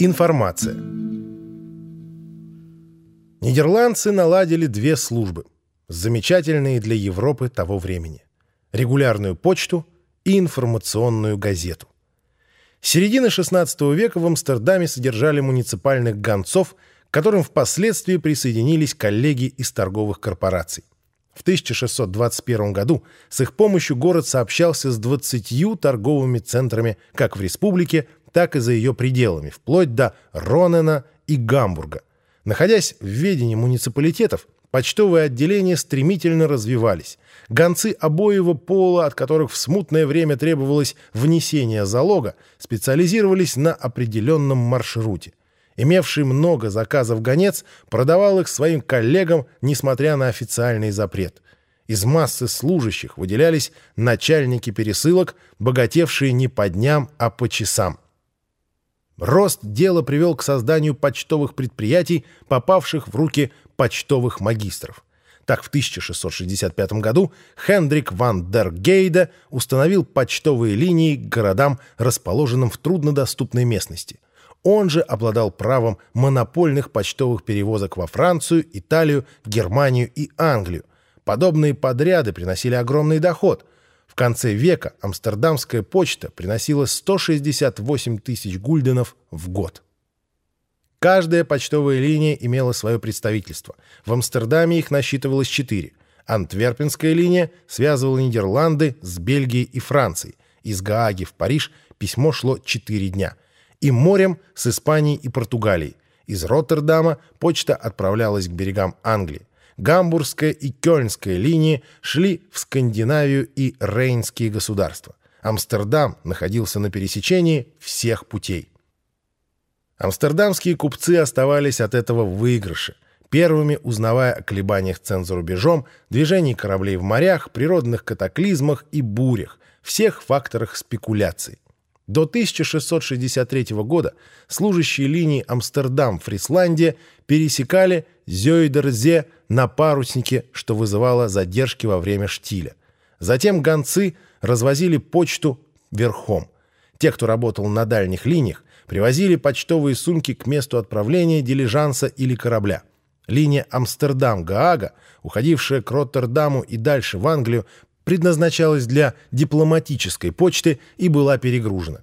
Информация. Нидерландцы наладили две службы, замечательные для Европы того времени. Регулярную почту и информационную газету. С середины XVI века в Амстердаме содержали муниципальных гонцов, к которым впоследствии присоединились коллеги из торговых корпораций. В 1621 году с их помощью город сообщался с 20 торговыми центрами как в республике, так и за ее пределами, вплоть до Ронена и Гамбурга. Находясь в ведении муниципалитетов, почтовые отделения стремительно развивались. Гонцы обоего пола, от которых в смутное время требовалось внесение залога, специализировались на определенном маршруте – имевший много заказов гонец, продавал их своим коллегам, несмотря на официальный запрет. Из массы служащих выделялись начальники пересылок, богатевшие не по дням, а по часам. Рост дела привел к созданию почтовых предприятий, попавших в руки почтовых магистров. Так, в 1665 году Хендрик ван дер Гейде установил почтовые линии к городам, расположенным в труднодоступной местности – он же обладал правом монопольных почтовых перевозок во Францию, Италию, Германию и Англию. Подобные подряды приносили огромный доход. В конце века амстердамская почта приносила 168 тысяч гульденов в год. Каждая почтовая линия имела свое представительство. В Амстердаме их насчитывалось четыре. Антверпенская линия связывала Нидерланды с Бельгией и Францией. Из Гааги в Париж письмо шло четыре дня – и морем с Испанией и Португалией. Из Роттердама почта отправлялась к берегам Англии. Гамбургская и Кёльнская линии шли в Скандинавию и Рейнские государства. Амстердам находился на пересечении всех путей. Амстердамские купцы оставались от этого в выигрыше, первыми узнавая о колебаниях цен за рубежом, движении кораблей в морях, природных катаклизмах и бурях, всех факторах спекуляций. До 1663 года служащие линии Амстердам-Фрисландия пересекали Зёйдерзе на паруснике, что вызывало задержки во время штиля. Затем гонцы развозили почту верхом. Те, кто работал на дальних линиях, привозили почтовые сумки к месту отправления дилижанса или корабля. Линия Амстердам-Гаага, уходившая к Роттердаму и дальше в Англию, предназначалась для дипломатической почты и была перегружена.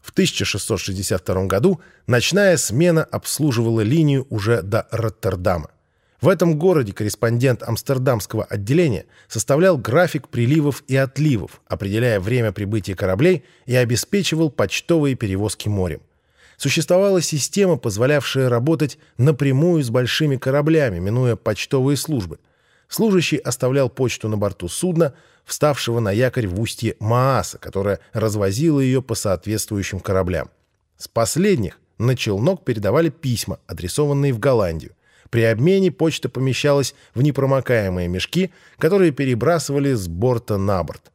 В 1662 году ночная смена обслуживала линию уже до Роттердама. В этом городе корреспондент амстердамского отделения составлял график приливов и отливов, определяя время прибытия кораблей и обеспечивал почтовые перевозки морем. Существовала система, позволявшая работать напрямую с большими кораблями, минуя почтовые службы – Служащий оставлял почту на борту судна, вставшего на якорь в устье Мааса, которое развозило ее по соответствующим кораблям. С последних на челнок передавали письма, адресованные в Голландию. При обмене почта помещалась в непромокаемые мешки, которые перебрасывали с борта на борт.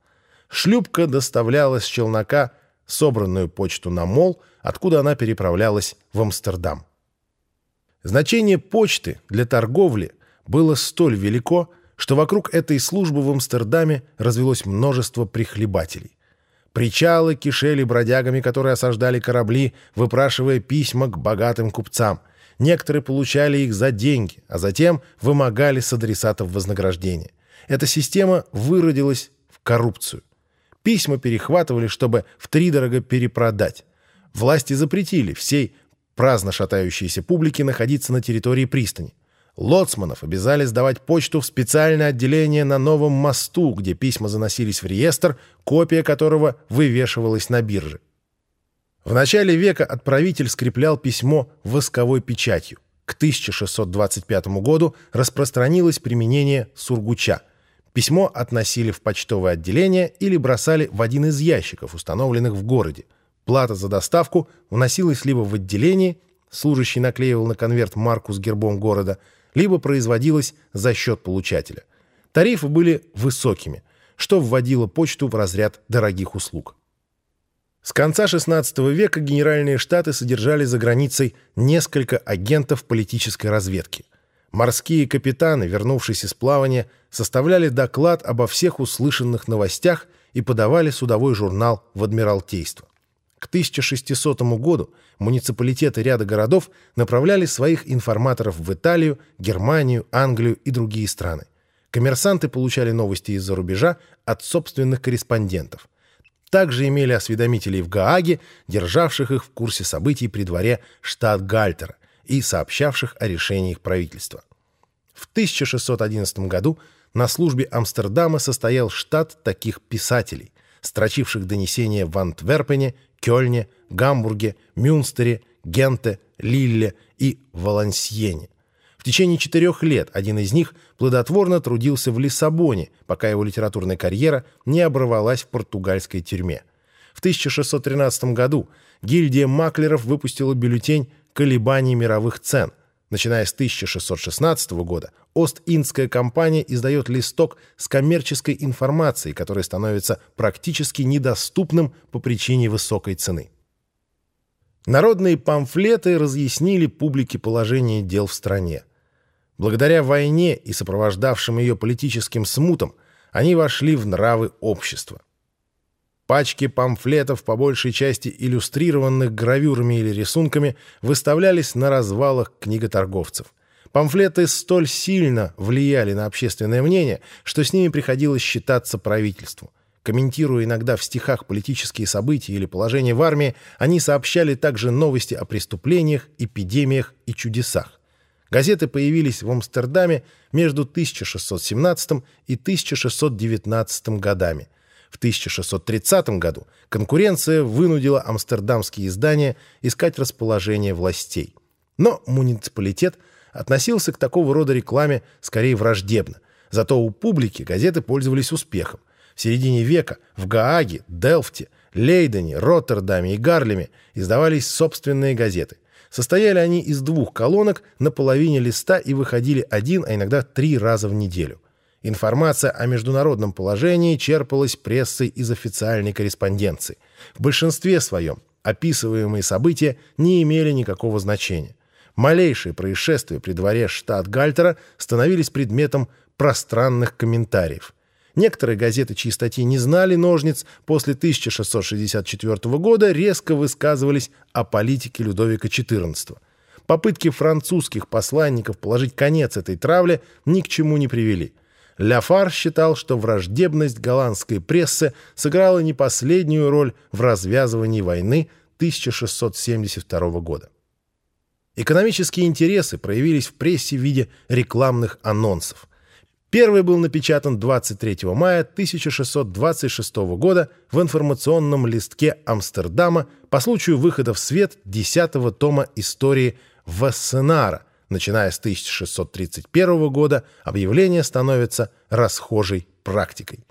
Шлюпка доставляла с челнока собранную почту на мол, откуда она переправлялась в Амстердам. Значение почты для торговли – было столь велико, что вокруг этой службы в Амстердаме развелось множество прихлебателей. Причалы кишели бродягами, которые осаждали корабли, выпрашивая письма к богатым купцам. Некоторые получали их за деньги, а затем вымогали с адресатов вознаграждения. Эта система выродилась в коррупцию. Письма перехватывали, чтобы втридорого перепродать. Власти запретили всей праздно шатающейся публике находиться на территории пристани. Лоцманов обязали сдавать почту в специальное отделение на новом мосту, где письма заносились в реестр, копия которого вывешивалась на бирже. В начале века отправитель скреплял письмо восковой печатью. К 1625 году распространилось применение сургуча. Письмо относили в почтовое отделение или бросали в один из ящиков, установленных в городе. Плата за доставку вносилась либо в отделение, служащий наклеивал на конверт марку с гербом города – либо производилось за счет получателя. Тарифы были высокими, что вводило почту в разряд дорогих услуг. С конца XVI века Генеральные Штаты содержали за границей несколько агентов политической разведки. Морские капитаны, вернувшись из плавания, составляли доклад обо всех услышанных новостях и подавали судовой журнал в Адмиралтейство. К 1600 году муниципалитеты ряда городов направляли своих информаторов в Италию, Германию, Англию и другие страны. Коммерсанты получали новости из-за рубежа от собственных корреспондентов. Также имели осведомителей в Гааге, державших их в курсе событий при дворе штат Гальтера и сообщавших о решениях правительства. В 1611 году на службе Амстердама состоял штат таких писателей, строчивших донесения в Антверпене, Кёльне, Гамбурге, Мюнстере, Генте, Лилле и Валансьене. В течение четырех лет один из них плодотворно трудился в Лиссабоне, пока его литературная карьера не оборвалась в португальской тюрьме. В 1613 году гильдия маклеров выпустила бюллетень «Колебаний мировых цен», Начиная с 1616 года, Ост-Индская компания издает листок с коммерческой информацией, который становится практически недоступным по причине высокой цены. Народные памфлеты разъяснили публике положение дел в стране. Благодаря войне и сопровождавшим ее политическим смутам они вошли в нравы общества. Пачки памфлетов, по большей части иллюстрированных гравюрами или рисунками, выставлялись на развалах книготорговцев. Памфлеты столь сильно влияли на общественное мнение, что с ними приходилось считаться правительству. Комментируя иногда в стихах политические события или положение в армии, они сообщали также новости о преступлениях, эпидемиях и чудесах. Газеты появились в Амстердаме между 1617 и 1619 годами – в 1630 году конкуренция вынудила амстердамские издания искать расположение властей. Но муниципалитет относился к такого рода рекламе скорее враждебно. Зато у публики газеты пользовались успехом. В середине века в Гааге, Делфте, Лейдене, Роттердаме и Гарлеме издавались собственные газеты. Состояли они из двух колонок на половине листа и выходили один, а иногда три раза в неделю. Информация о международном положении черпалась прессой из официальной корреспонденции. В большинстве своем описываемые события не имели никакого значения. Малейшие происшествия при дворе штат Гальтера становились предметом пространных комментариев. Некоторые газеты, чьи статьи не знали ножниц, после 1664 года резко высказывались о политике Людовика XIV. Попытки французских посланников положить конец этой травле ни к чему не привели – Ляфар считал, что враждебность голландской прессы сыграла не последнюю роль в развязывании войны 1672 года. Экономические интересы проявились в прессе в виде рекламных анонсов. Первый был напечатан 23 мая 1626 года в информационном листке Амстердама по случаю выхода в свет 10 тома истории Вассенара – Начиная с 1631 года объявления становятся расхожей практикой.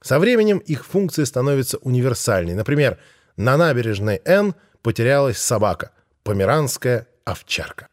Со временем их функция становится универсальной. Например, на набережной Н потерялась собака – померанская овчарка.